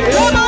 Yes,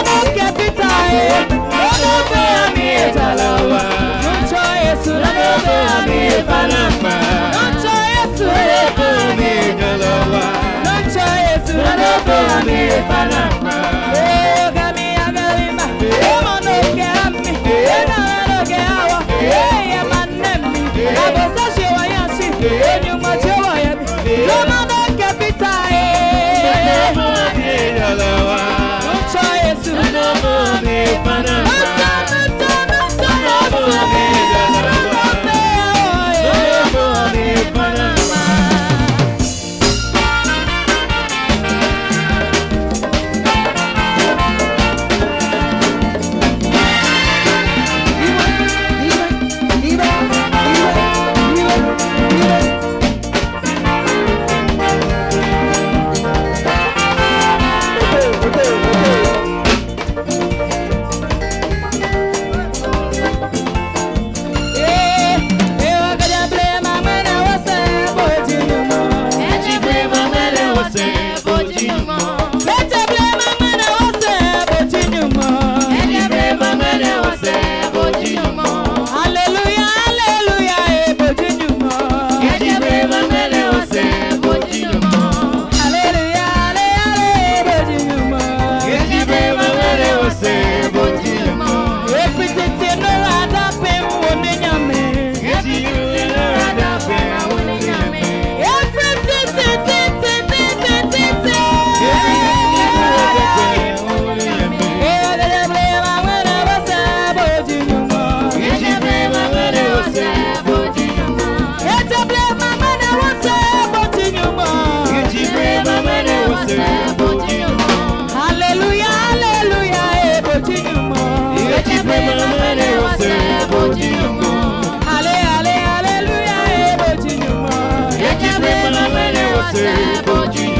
você pode. dia.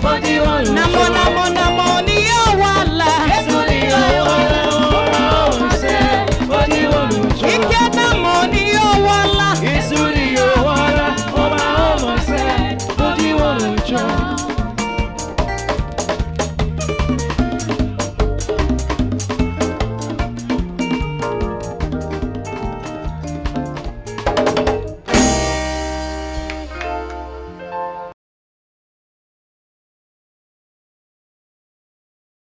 Namo, namo, namo.